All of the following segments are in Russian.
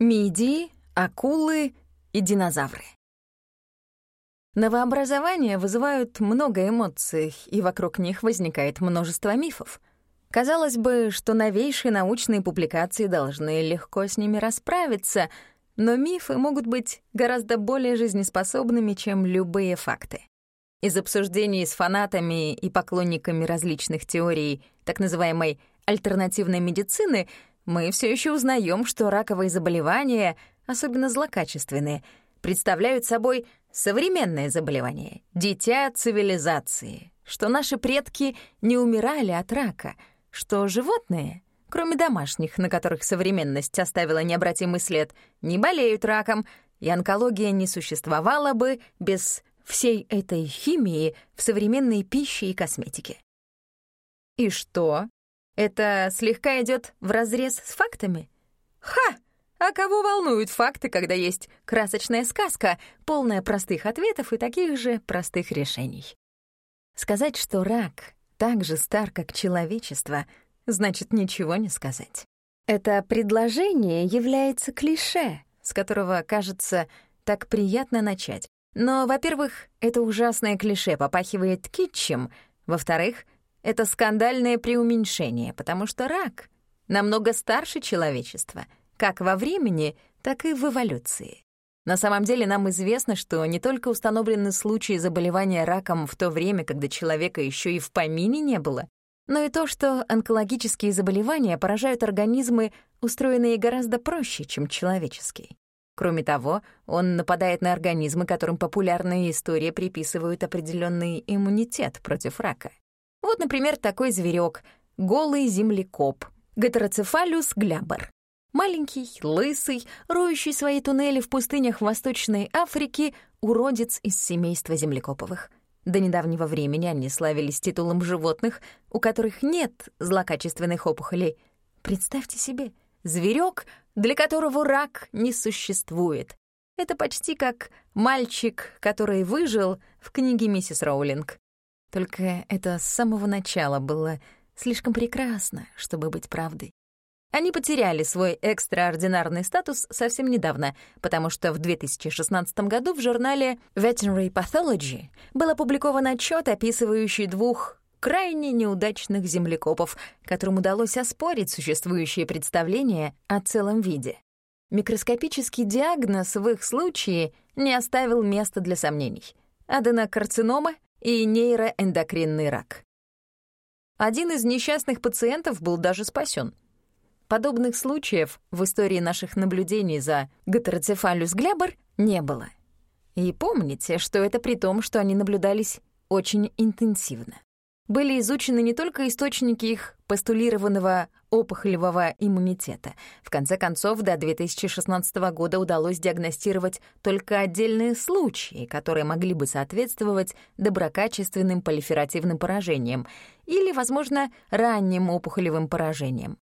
Мидии, акулы и динозавры. Новообразования вызывают много эмоций, и вокруг них возникает множество мифов. Казалось бы, что новейшие научные публикации должны легко с ними расправиться, но мифы могут быть гораздо более жизнеспособными, чем любые факты. Из обсуждений с фанатами и поклонниками различных теорий так называемой альтернативной медицины мы все еще узнаем, что раковые заболевания, особенно злокачественные, представляют собой современное заболевание, дитя цивилизации, что наши предки не умирали от рака, что животные, кроме домашних, на которых современность оставила необратимый след, не болеют раком, и онкология не существовала бы без всей этой химии в современной пище и косметике. И что? Это слегка идет вразрез с фактами? Ха! А кого волнуют факты, когда есть красочная сказка, полная простых ответов и таких же простых решений? Сказать, что рак так же стар, как человечество, значит ничего не сказать. Это предложение является клише, с которого, кажется, так приятно начать. Но, во-первых, это ужасное клише попахивает китчем, во-вторых — это скандальное преуменьшение, потому что рак намного старше человечества, как во времени, так и в эволюции. На самом деле нам известно, что не только установлены случаи заболевания раком в то время, когда человека еще и в помине не было, но и то, что онкологические заболевания поражают организмы, устроенные гораздо проще, чем человеческий. Кроме того, он нападает на организмы, которым популярные истории приписывают определенный иммунитет против рака. Вот, например, такой зверек — голый землекоп, гетероцефалюс глябер. Маленький, лысый, роющий свои туннели в пустынях Восточной Африки, уродец из семейства землекоповых. До недавнего времени они славились титулом животных, у которых нет злокачественных опухолей. Представьте себе, зверек, для которого рак не существует. Это почти как мальчик, который выжил в книге миссис Роулинг. Только это с самого начала было слишком прекрасно, чтобы быть правдой. Они потеряли свой экстраординарный статус совсем недавно, потому что в 2016 году в журнале Veterinary Pathology был опубликован отчет, описывающий двух крайне неудачных землекопов, которым удалось оспорить существующие представления о целом виде. Микроскопический диагноз в их случае не оставил места для сомнений. Аденокарцинома и нейроэндокринный рак. Один из несчастных пациентов был даже спасен. Подобных случаев в истории наших наблюдений за гетероцефалюс глябр не было. И помните, что это при том, что они наблюдались очень интенсивно были изучены не только источники их постулированного опухолевого иммунитета. В конце концов, до 2016 года удалось диагностировать только отдельные случаи, которые могли бы соответствовать доброкачественным полиферативным поражениям или, возможно, ранним опухолевым поражениям.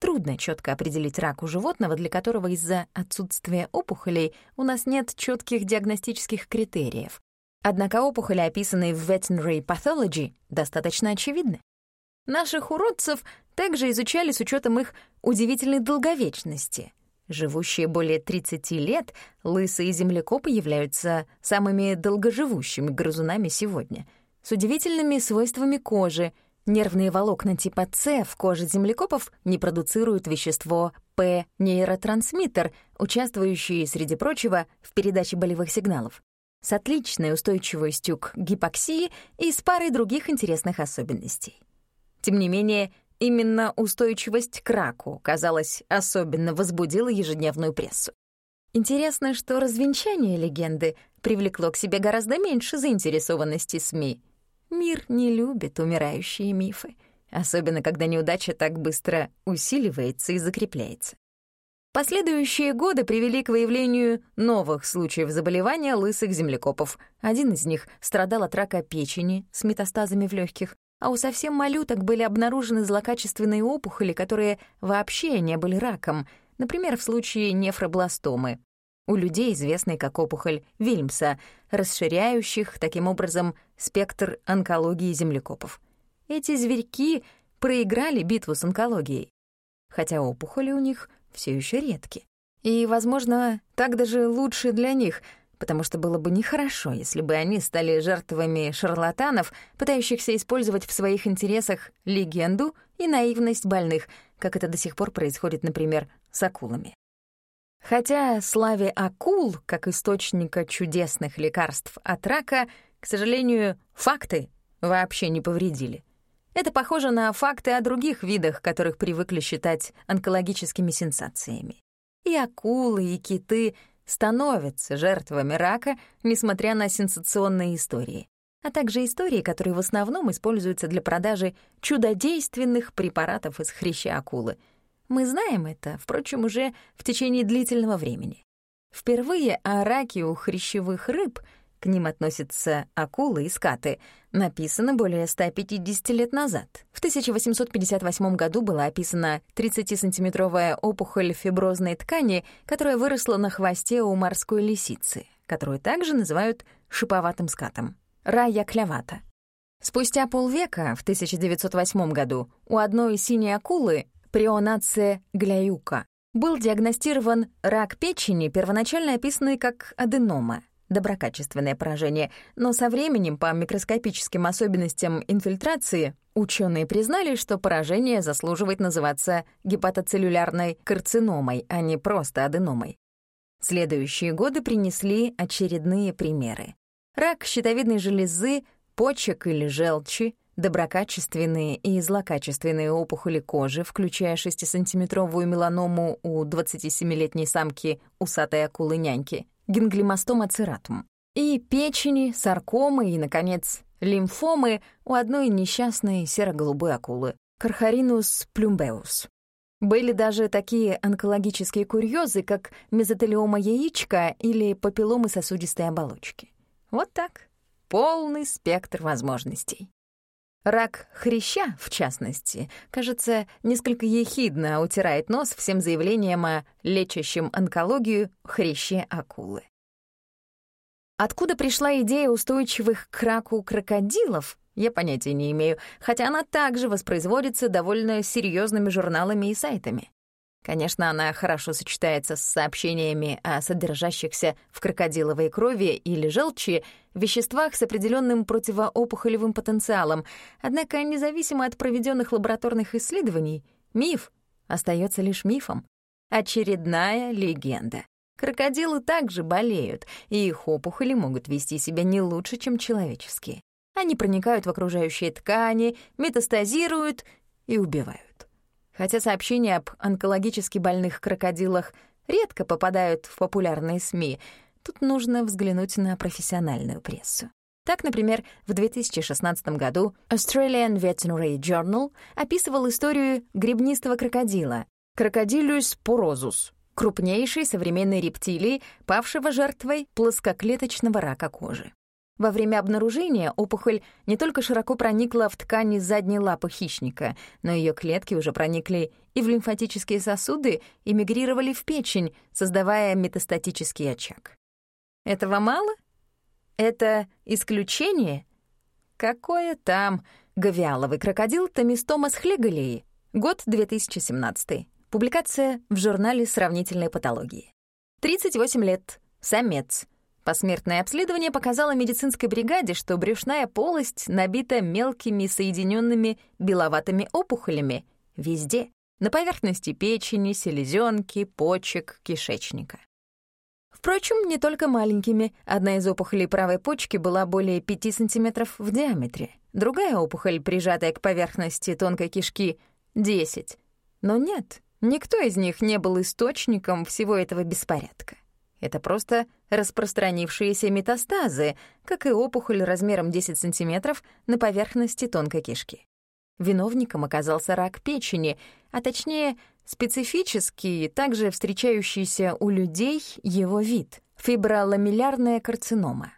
Трудно четко определить рак у животного, для которого из-за отсутствия опухолей у нас нет четких диагностических критериев. Однако опухоли, описанные в Veterinary Pathology, достаточно очевидны. Наших уродцев также изучали с учетом их удивительной долговечности. Живущие более 30 лет, лысые землекопы являются самыми долгоживущими грызунами сегодня, с удивительными свойствами кожи. Нервные волокна типа С в коже землекопов не продуцируют вещество П-нейротрансмиттер, участвующий, среди прочего, в передаче болевых сигналов с отличной устойчивостью к гипоксии и с парой других интересных особенностей. Тем не менее, именно устойчивость к раку, казалось, особенно возбудила ежедневную прессу. Интересно, что развенчание легенды привлекло к себе гораздо меньше заинтересованности СМИ. Мир не любит умирающие мифы, особенно когда неудача так быстро усиливается и закрепляется. Последующие годы привели к выявлению новых случаев заболевания лысых землекопов. Один из них страдал от рака печени с метастазами в легких, а у совсем малюток были обнаружены злокачественные опухоли, которые вообще не были раком, например, в случае нефробластомы. У людей известной как опухоль Вильмса, расширяющих таким образом спектр онкологии землекопов. Эти зверьки проиграли битву с онкологией, хотя опухоли у них — все еще редки. И, возможно, так даже лучше для них, потому что было бы нехорошо, если бы они стали жертвами шарлатанов, пытающихся использовать в своих интересах легенду и наивность больных, как это до сих пор происходит, например, с акулами. Хотя славе акул, как источника чудесных лекарств от рака, к сожалению, факты вообще не повредили. Это похоже на факты о других видах, которых привыкли считать онкологическими сенсациями. И акулы, и киты становятся жертвами рака, несмотря на сенсационные истории, а также истории, которые в основном используются для продажи чудодейственных препаратов из хряща акулы. Мы знаем это, впрочем, уже в течение длительного времени. Впервые о раке у хрящевых рыб — к ним относятся акулы и скаты, написано более 150 лет назад. В 1858 году была описана 30-сантиметровая опухоль фиброзной ткани, которая выросла на хвосте у морской лисицы, которую также называют шиповатым скатом. Рая клявата. Спустя полвека, в 1908 году, у одной синей акулы, прионация гляюка, был диагностирован рак печени, первоначально описанный как аденома доброкачественное поражение, но со временем по микроскопическим особенностям инфильтрации ученые признали, что поражение заслуживает называться гепатоцеллюлярной карциномой, а не просто аденомой. Следующие годы принесли очередные примеры. Рак щитовидной железы, почек или желчи, доброкачественные и злокачественные опухоли кожи, включая 6-сантиметровую меланому у 27-летней самки усатой акулы-няньки, гинглимастома цератум, и печени, саркомы и, наконец, лимфомы у одной несчастной серо-голубой акулы — Кархаринус плюмбеус. Были даже такие онкологические курьезы, как мезотелиома яичка или папилломы сосудистой оболочки. Вот так. Полный спектр возможностей. Рак хряща, в частности, кажется, несколько ехидно утирает нос всем заявлениям о лечащем онкологию хряще акулы. Откуда пришла идея устойчивых к раку крокодилов, я понятия не имею, хотя она также воспроизводится довольно серьезными журналами и сайтами. Конечно, она хорошо сочетается с сообщениями о содержащихся в крокодиловой крови или желчи веществах с определенным противоопухолевым потенциалом, однако независимо от проведенных лабораторных исследований, миф остается лишь мифом. Очередная легенда. Крокодилы также болеют, и их опухоли могут вести себя не лучше, чем человеческие. Они проникают в окружающие ткани, метастазируют и убивают. Хотя сообщения об онкологически больных крокодилах редко попадают в популярные СМИ, тут нужно взглянуть на профессиональную прессу. Так, например, в 2016 году Australian Veterinary Journal описывал историю гребнистого крокодила Crocodilus porosus, крупнейшей современной рептилии, павшего жертвой плоскоклеточного рака кожи. Во время обнаружения опухоль не только широко проникла в ткани задней лапы хищника, но ее клетки уже проникли и в лимфатические сосуды и мигрировали в печень, создавая метастатический очаг. Этого мало? Это исключение? Какое там? Гавиаловый крокодил Томистомас хлеголии. Год 2017. Публикация в журнале сравнительной патологии. 38 лет. Самец. Посмертное обследование показало медицинской бригаде, что брюшная полость набита мелкими соединенными беловатыми опухолями везде, на поверхности печени, селезенки, почек, кишечника. Впрочем, не только маленькими. Одна из опухолей правой почки была более 5 сантиметров в диаметре. Другая опухоль, прижатая к поверхности тонкой кишки, — 10. Но нет, никто из них не был источником всего этого беспорядка. Это просто распространившиеся метастазы, как и опухоль размером 10 сантиметров на поверхности тонкой кишки. Виновником оказался рак печени, а точнее специфический, также встречающийся у людей его вид — фиброламеллярная карцинома.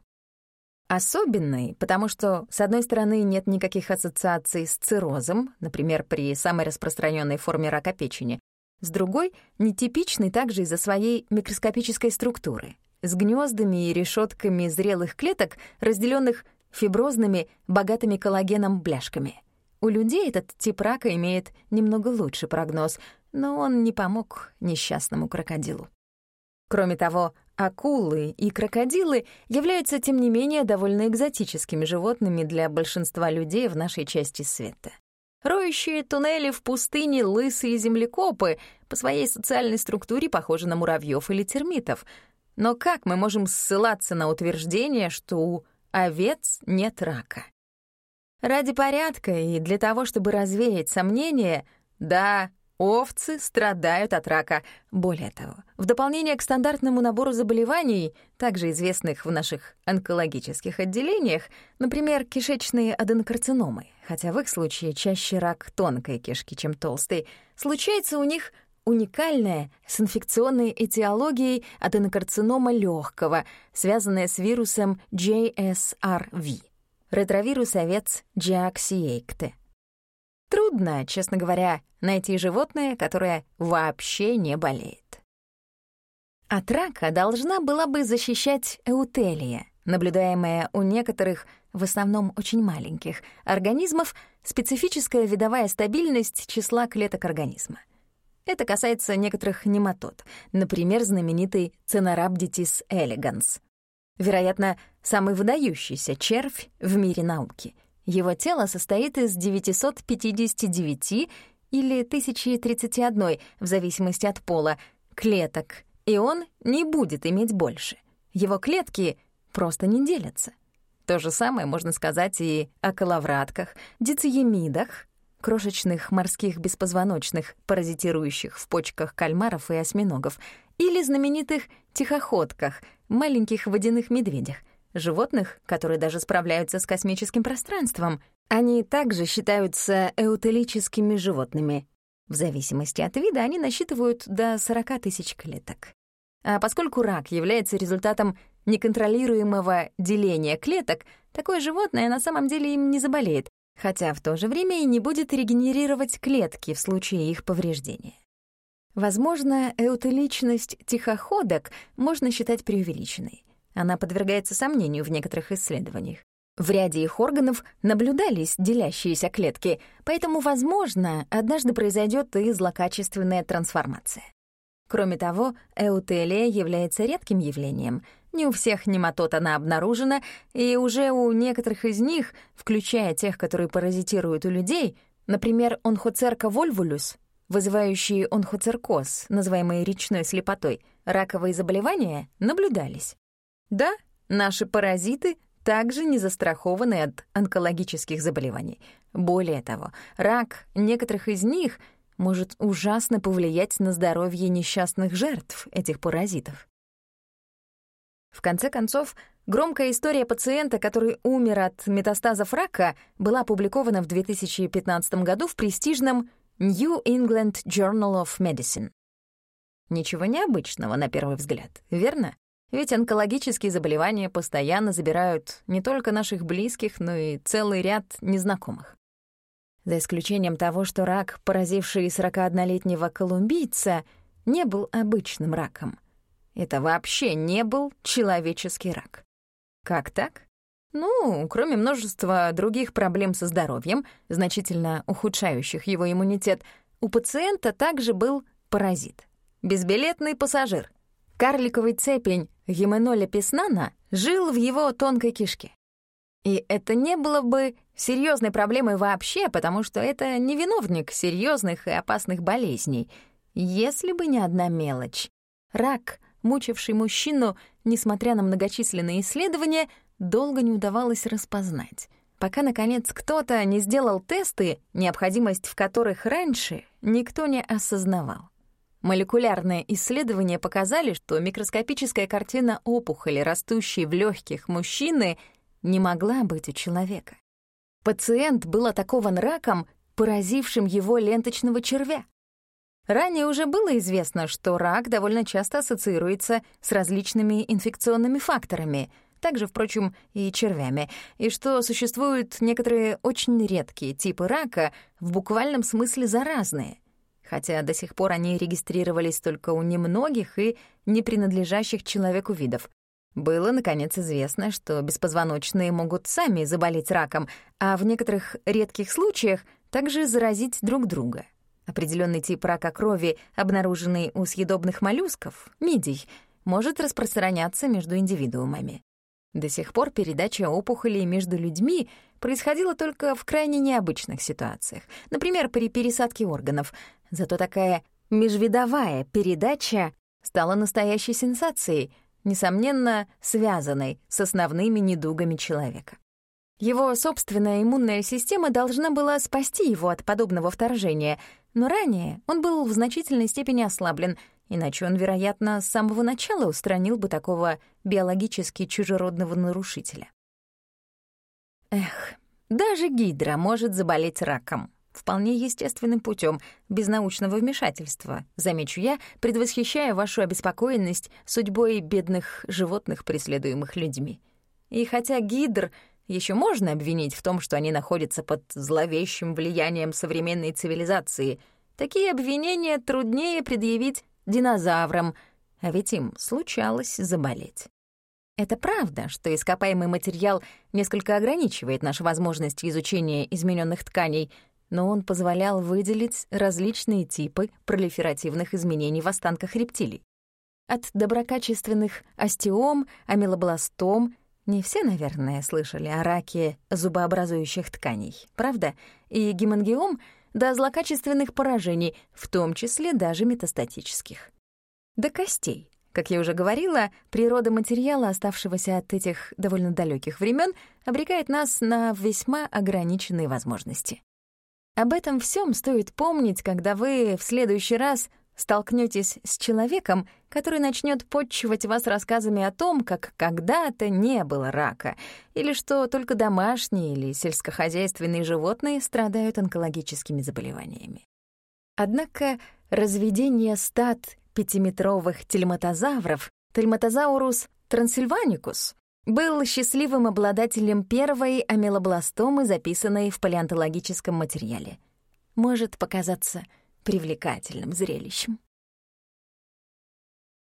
Особенный, потому что, с одной стороны, нет никаких ассоциаций с циррозом, например, при самой распространенной форме рака печени, с другой — нетипичный также из-за своей микроскопической структуры, с гнездами и решетками зрелых клеток, разделенных фиброзными, богатыми коллагеном бляшками. У людей этот тип рака имеет немного лучший прогноз, но он не помог несчастному крокодилу. Кроме того, акулы и крокодилы являются, тем не менее, довольно экзотическими животными для большинства людей в нашей части света. Роющие туннели в пустыне лысые землекопы по своей социальной структуре похожи на муравьев или термитов. Но как мы можем ссылаться на утверждение, что у овец нет рака? Ради порядка и для того, чтобы развеять сомнения, да, Овцы страдают от рака. Более того, в дополнение к стандартному набору заболеваний, также известных в наших онкологических отделениях, например, кишечные аденокарциномы, хотя в их случае чаще рак тонкой кишки, чем толстой, случается у них уникальная с инфекционной этиологией аденокарцинома легкого, связанная с вирусом JSRV, ретровирус овец Giaxiecte. Трудно, честно говоря, найти животное, которое вообще не болеет. От рака должна была бы защищать эутелия, наблюдаемая у некоторых, в основном очень маленьких, организмов, специфическая видовая стабильность числа клеток организма. Это касается некоторых нематод, например, знаменитый Ценорабдитис элеганс. Вероятно, самый выдающийся червь в мире науки — его тело состоит из 959 или 1031, в зависимости от пола, клеток, и он не будет иметь больше. Его клетки просто не делятся. То же самое можно сказать и о коловратках, дициемидах, крошечных морских беспозвоночных, паразитирующих в почках кальмаров и осьминогов, или знаменитых тихоходках, маленьких водяных медведях — животных, которые даже справляются с космическим пространством. Они также считаются эутелическими животными. В зависимости от вида они насчитывают до 40 тысяч клеток. А поскольку рак является результатом неконтролируемого деления клеток, такое животное на самом деле им не заболеет, хотя в то же время и не будет регенерировать клетки в случае их повреждения. Возможно, эутеличность тихоходок можно считать преувеличенной. Она подвергается сомнению в некоторых исследованиях. В ряде их органов наблюдались делящиеся клетки, поэтому, возможно, однажды произойдет и злокачественная трансформация. Кроме того, эутелия является редким явлением. Не у всех нематод она обнаружена, и уже у некоторых из них, включая тех, которые паразитируют у людей, например, онхоцерка вольвулюс, вызывающие онхоцеркоз, называемый речной слепотой, раковые заболевания наблюдались. Да, наши паразиты также не застрахованы от онкологических заболеваний. Более того, рак некоторых из них может ужасно повлиять на здоровье несчастных жертв этих паразитов. В конце концов, громкая история пациента, который умер от метастазов рака, была опубликована в 2015 году в престижном New England Journal of Medicine. Ничего необычного на первый взгляд, верно? Ведь онкологические заболевания постоянно забирают не только наших близких, но и целый ряд незнакомых. За исключением того, что рак, поразивший 41-летнего колумбийца, не был обычным раком. Это вообще не был человеческий рак. Как так? Ну, кроме множества других проблем со здоровьем, значительно ухудшающих его иммунитет, у пациента также был паразит. Безбилетный пассажир — Карликовый цепень Гименоля писнана жил в его тонкой кишке. И это не было бы серьезной проблемой вообще, потому что это не виновник серьезных и опасных болезней, если бы не одна мелочь. Рак, мучивший мужчину, несмотря на многочисленные исследования, долго не удавалось распознать, пока, наконец, кто-то не сделал тесты, необходимость в которых раньше никто не осознавал. Молекулярные исследования показали, что микроскопическая картина опухоли, растущей в легких мужчины, не могла быть у человека. Пациент был атакован раком, поразившим его ленточного червя. Ранее уже было известно, что рак довольно часто ассоциируется с различными инфекционными факторами, также, впрочем, и червями, и что существуют некоторые очень редкие типы рака, в буквальном смысле заразные хотя до сих пор они регистрировались только у немногих и не принадлежащих человеку видов. Было, наконец, известно, что беспозвоночные могут сами заболеть раком, а в некоторых редких случаях также заразить друг друга. Определенный тип рака крови, обнаруженный у съедобных моллюсков, мидий, может распространяться между индивидуумами. До сих пор передача опухолей между людьми происходила только в крайне необычных ситуациях, например, при пересадке органов. Зато такая межвидовая передача стала настоящей сенсацией, несомненно, связанной с основными недугами человека. Его собственная иммунная система должна была спасти его от подобного вторжения, но ранее он был в значительной степени ослаблен, иначе он, вероятно, с самого начала устранил бы такого биологически чужеродного нарушителя. Эх, даже гидра может заболеть раком. Вполне естественным путем, без научного вмешательства, замечу я, предвосхищая вашу обеспокоенность судьбой бедных животных, преследуемых людьми. И хотя гидр еще можно обвинить в том, что они находятся под зловещим влиянием современной цивилизации. Такие обвинения труднее предъявить динозаврам, а ведь им случалось заболеть. Это правда, что ископаемый материал несколько ограничивает наши возможности изучения измененных тканей, но он позволял выделить различные типы пролиферативных изменений в останках рептилий. От доброкачественных остеом, амилобластом не все, наверное, слышали о раке зубообразующих тканей, правда? И гемангиом до злокачественных поражений, в том числе даже метастатических. До костей. Как я уже говорила, природа материала, оставшегося от этих довольно далеких времен, обрекает нас на весьма ограниченные возможности. Об этом всем стоит помнить, когда вы в следующий раз столкнетесь с человеком, который начнет подчивать вас рассказами о том, как когда-то не было рака, или что только домашние или сельскохозяйственные животные страдают онкологическими заболеваниями. Однако разведение стад пятиметровых телематозавров, Тельматозаурус трансильваникус, был счастливым обладателем первой амилобластомы, записанной в палеонтологическом материале. Может показаться привлекательным зрелищем.